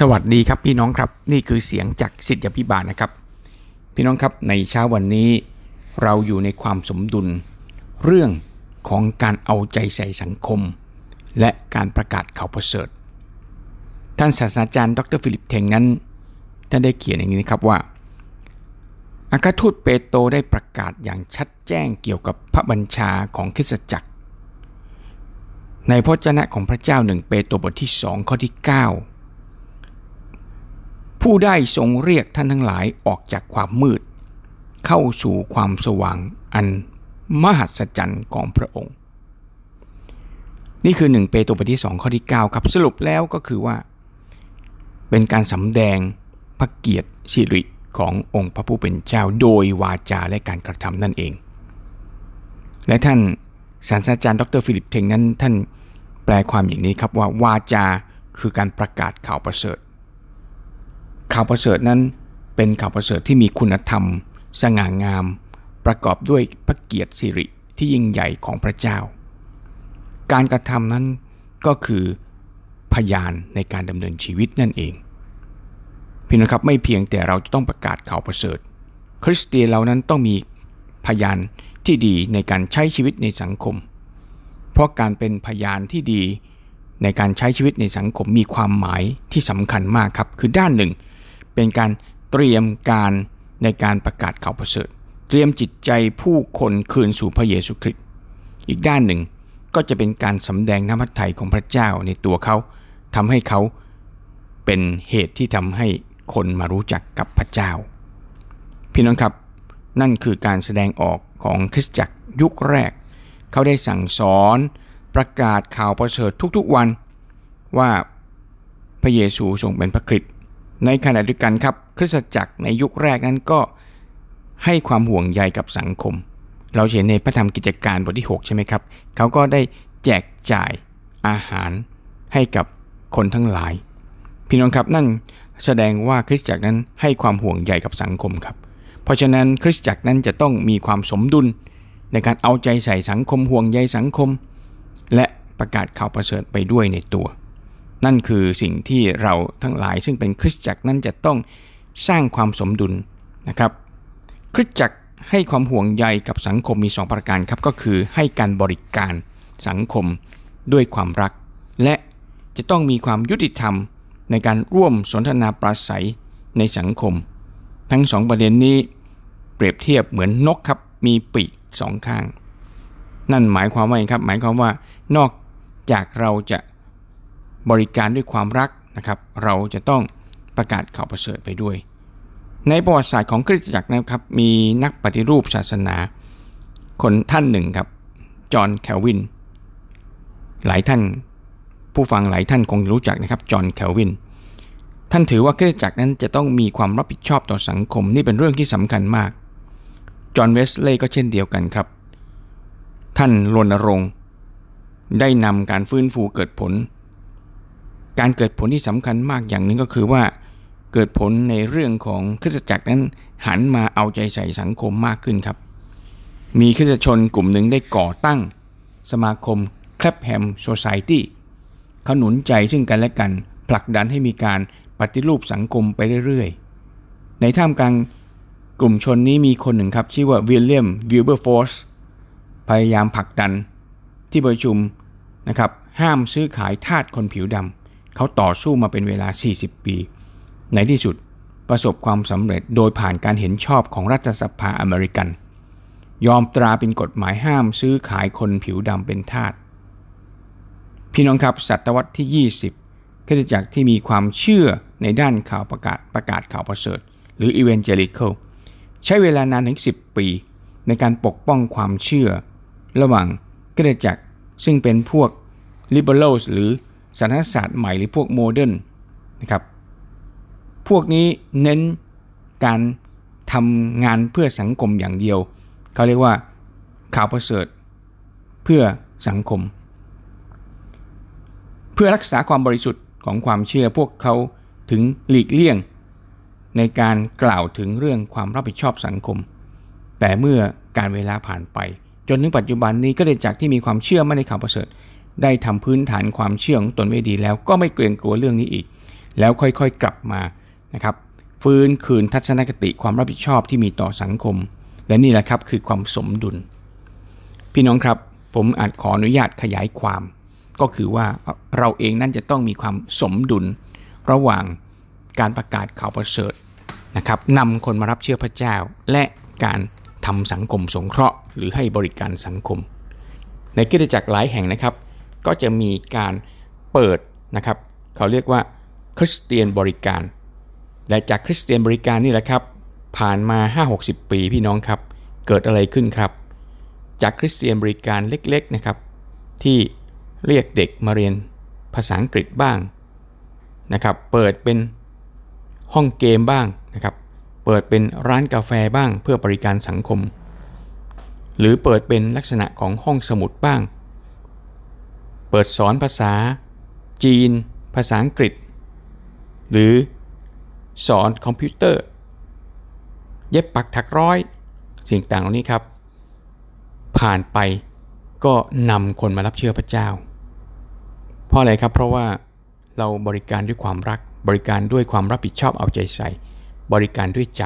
สวัสดีครับพี่น้องครับนี่คือเสียงจากสิทธิพิบาลนะครับ พี่น้องครับในเช้าวันนี้ เราอยู่ในความสมดุล เรื่องของการเอาใจใส่สังคม และการประกาศข่าวประเสริฐ ท่านศาสตราจารย์ดรฟิลิปเทงนั้นท่านได้เขียนอย่างนี้นะครับว่า อาคาทูตเปโตรได้ประกาศอย่างชัดแจ้งเกี่ยวกับพระบัญชาของคริสตจักร ในพระเจ้าของพระเจ้าหนึ่งเปโตรบทที่สองข้อที่ 9 ผู้ได้ทรงเรียกท่านทั้งหลายออกจากความมืด เข้าสู่ความสว่างอันมหัศจรรย์ของพระองค์ นี่คือ 1 เปโตรบทที่ 2 ข้อที่ 9 ครับสรุปแล้วก็คือว่า เป็นการสำแดงพระเกียรติสิริขององค์พระผู้เป็นเจ้าโดยวาจาและการกระทำนั่นเอง และท่านศาสตราจารย์ดรฟิลิปเทงนั้นท่านแปลความอย่างนี้ครับว่าวาจาคือการประกาศข่าวประเสริฐ ข่าวประเสริฐนั้นเป็นข่าวประเสริฐที่มีคุณธรรม สง่างาม ประกอบด้วยพระเกียรติสิริที่ยิ่งใหญ่ของพระเจ้า การกระทำนั้นก็คือพยานในการดำเนินชีวิตนั่นเองพี่น้องครับไม่เพียงแต่เราจะต้องประกาศข่าวประเสริฐ คริสเตียนเรานั้นต้องมีพยานที่ดีในการใช้ชีวิตในสังคม เพราะการเป็นพยานที่ดีในการใช้ชีวิตในสังคมมีความหมายที่สำคัญมากครับ คือด้านหนึ่ง เป็นการเตรียมการในการประกาศข่าวประเสริฐ เตรียมจิตใจผู้คนคืนสู่พระเยซูคริสต์อีกด้านหนึ่งก็จะเป็นการสำแดงน้ำพระทัยของพระเจ้าในตัวเขาทำให้เขาเป็นเหตุที่ทำให้คนมารู้จักกับพระเจ้า พี่น้องครับ นั่นคือการแสดงออกของคริสตจักรยุคแรก เขาได้สั่งสอนประกาศข่าวประเสริฐทุกๆวัน ว่าพระเยซูทรงเป็นพระคริสต์ ในขณะเดียวกันครับคริสตจักรในยุคแรกนั้นก็ให้ความห่วงใยกับสังคม เราเห็นในพระธรรมกิจการบทที่ 6 ใช่ไหมครับ เขาก็ได้แจกจ่ายอาหารให้กับคนทั้งหลาย พี่น้องครับนั่นแสดงว่าคริสตจักรนั้นให้ความห่วงใยกับสังคมครับ เพราะฉะนั้นคริสตจักรนั้นจะต้องมีความสมดุล ในการเอาใจใส่สังคมห่วงใยสังคม และประกาศข่าวประเสริฐไปด้วยในตัว นั่นคือสิ่งที่เราทั้งหลายซึ่งเป็นคริสตจักรนั้นจะต้องสร้างความสมดุลนะครับ คริสตจักรให้ความห่วงใยกับสังคมมี 2 ประการครับก็คือให้การบริการสังคมด้วยความรัก และจะต้องมีความยุติธรรมในการร่วมสนทนาปราศัยในสังคม ทั้งสองประเด็นนี้เปรียบเทียบเหมือนนกครับมีปีกสองข้าง นั่นหมายความว่าครับ หมายความว่านอกจากเราจะ บริการด้วยความรักนะครับ เราจะต้องประกาศข่าวประเสริฐไปด้วย ในประวัติศาสตร์ของคริสตจักรนะครับ มีนักปฏิรูปศาสนาคนท่านหนึ่งครับ จอห์นแคลวิน หลายท่านผู้ฟังหลายท่านคงรู้จักนะครับ จอห์นแคลวิน ท่านถือว่าคริสตจักรนั้นจะต้องมีความรับผิดชอบต่อสังคม นี่เป็นเรื่องที่สำคัญมาก จอห์นเวสเลย์ก็เช่นเดียวกันครับ ท่านรณรงค์ได้นำการฟื้นฟูเกิดผล การเกิดผลที่สำคัญมากอย่างหนึ่งก็คือว่า เกิดผลในเรื่องของคริสตจักรนั้นหันมาเอาใจใส่สังคมมากขึ้นครับ มีคริสตชนกลุ่มหนึ่งได้ก่อตั้ง สมาคม Clapham Society เขาหนุนใจซึ่งกันและกัน ผลักดันให้มีการปฏิรูปสังคมไปเรื่อยๆ ในท่ามกลางกลุ่มชนนี้มีคนหนึ่งครับ ชื่อว่าวิลเลียมวิลเบอร์ฟอร์สพยายามผลักดันที่ประชุมนะครับห้ามซื้อขายทาสคนผิวดำ เขาต่อสู้มาเป็นเวลา 40 ปี ในที่สุดประสบความสำเร็จโดยผ่านการเห็นชอบของรัฐสภาอเมริกัน ยอมตราเป็นกฎหมายห้ามซื้อขายคนผิวดำเป็นทาสพี่น้องครับศตวรรษที่ 20คริสตจักรที่มีความเชื่อในด้านข่าวประกาศประกาศข่าวประเสริฐ หรือ evangelical ใช้เวลานานถึง 10 ปี ในการปกป้องความเชื่อ ระหว่างคริสตจักรซึ่งเป็นพวก liberals หรือ สันศาสตร์ใหม่หรือพวกโมเดิร์นนะครับ พวกนี้เน้นการทำงานเพื่อสังคมอย่างเดียว เขาเรียกว่าข่าวประเสริฐเพื่อสังคม เพื่อรักษาความบริสุทธิ์ของความเชื่อพวกเขาถึงหลีกเลี่ยง ในการกล่าวถึงเรื่องความรับผิดชอบสังคม แต่เมื่อการเวลาผ่านไป จนถึงปัจจุบันนี้ก็เลยจากที่มีความเชื่อมั่นในข่าวประเสริฐ ได้ทำพื้นฐานความเชื่อของตนไว้ดีแล้วก็ไม่เกรงกลัวเรื่องนี้อีก แล้วค่อยๆกลับมานะครับฟื้นคืนทัศนคติความรับผิดชอบที่มีต่อสังคม และนี่แหละครับคือความสมดุล พี่น้องครับผมอาจขออนุญาตขยายความ ก็คือว่าเราเองนั่นจะต้องมีความสมดุล ระหว่างการประกาศข่าวประเสริฐนะครับนำคนมารับเชื่อพระเจ้า และการทำสังคมสงเคราะห์ หรือให้บริการสังคม ในกิจจักรหลายแห่งนะครับ ก็จะมีการเปิดนะครับ เขาเรียกว่าคริสเตียนบริการ และจากคริสเตียนบริการนี่แหละครับ ผ่านมา 5-60 ปีพี่น้องครับ เกิดอะไรขึ้นครับ จากคริสเตียนบริการเล็กๆนะครับ ที่เรียกเด็กมาเรียนภาษาอังกฤษบ้างนะครับ เปิดเป็นห้องเกมบ้างนะครับ เปิดเป็นร้านกาแฟบ้างเพื่อบริการสังคม หรือเปิดเป็นลักษณะของห้องสมุดบ้าง ปิดสอนภาษา จีน ภาษาอังกฤษ หรือสอนคอมพิวเตอร์ เย็บปักถักร้อย สิ่งต่างเหล่านี้ครับ ผ่านไปก็นำคนมารับเชื่อพระเจ้า เพราะอะไรครับ เพราะว่าเราบริการด้วยความรัก บริการด้วยความรับผิดชอบเอาใจใส่ บริการด้วยใจ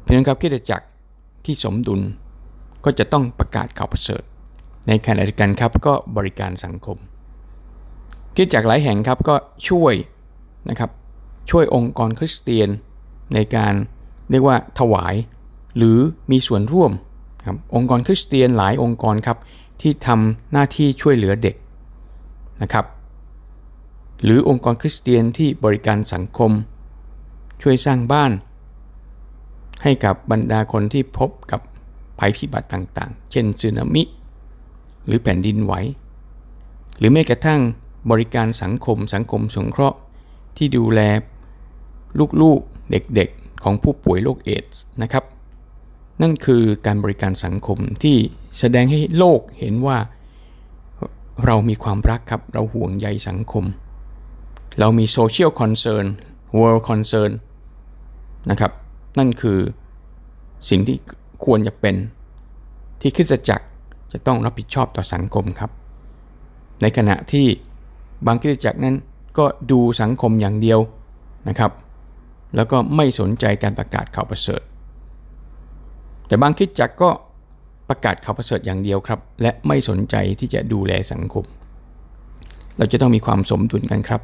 เพราะนั้นครับกิจจักรที่สมดุลก็จะต้องประกาศข่าวประเสริฐ ในขณะเดียวกันครับก็บริการสังคมกิจจักหลายแห่งครับก็ช่วยนะครับช่วยองค์กรคริสเตียนในการเรียกว่าถวาย หรือมีส่วนร่วมครับองค์กรคริสเตียนหลายองค์กรครับที่ทำหน้าที่ช่วยเหลือเด็กนะครับหรือองค์กรคริสเตียนที่บริการสังคม ช่วยสร้างบ้าน ให้กับบรรดาคนที่พบกับภัยพิบัติต่างๆ เช่นสึนามิ หรือแผ่นดินไหว หรือแม้กระทั่งบริการสังคมสังคมสงเคราะห์ ที่ดูแลลูกๆเด็กๆของผู้ป่วยโรคเอดส์นะครับ นั่นคือการบริการสังคมที่แสดงให้โลกเห็นว่าเรามีความรักครับ เราห่วงใยสังคม เรามี social concern world concern นะครับ นั่นคือสิ่งที่ควรจะเป็นที่คิดจักร จะต้องรับผิดชอบต่อสังคมครับ ในขณะที่บางคิดจักรนั้นก็ดูสังคมอย่างเดียวนะครับ แล้วก็ไม่สนใจการประกาศข่าวประเสริฐ แต่บางคิดจักก็ประกาศข่าวประเสริฐอย่างเดียวครับ และไม่สนใจที่จะดูแลสังคม เราจะต้องมีความสมดุลกันครับ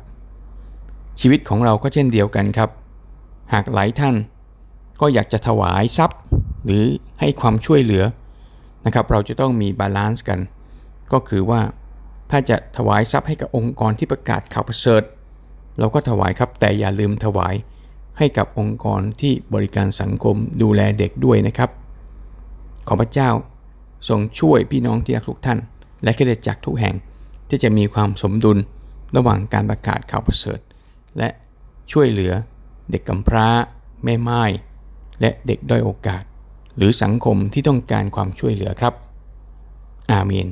ชีวิตของเราก็เช่นเดียวกันครับ หากหลายท่านก็อยากจะถวายทรัพย์ หรือให้ความช่วยเหลือ นะครับเราจะต้องมี balance กัน ก็คือว่าถ้าจะถวายทรัพย์ให้กับองค์กรที่ประกาศข่าวประเสริฐ เราก็ถวายครับแต่อย่าลืมถวายให้กับองค์กรที่บริการสังคมดูแลเด็กด้วยนะครับ ขอพระเจ้าทรงช่วยพี่น้องที่รักทุกท่าน และคริสตจักรทุกแห่งที่จะมีความสมดุลระหว่างการประกาศข่าวประเสริฐ และช่วยเหลือเด็กกำพร้า แม่ไม้และเด็กด้อยโอกาส หรือสังคมที่ต้องการความช่วยเหลือครับ อาเมน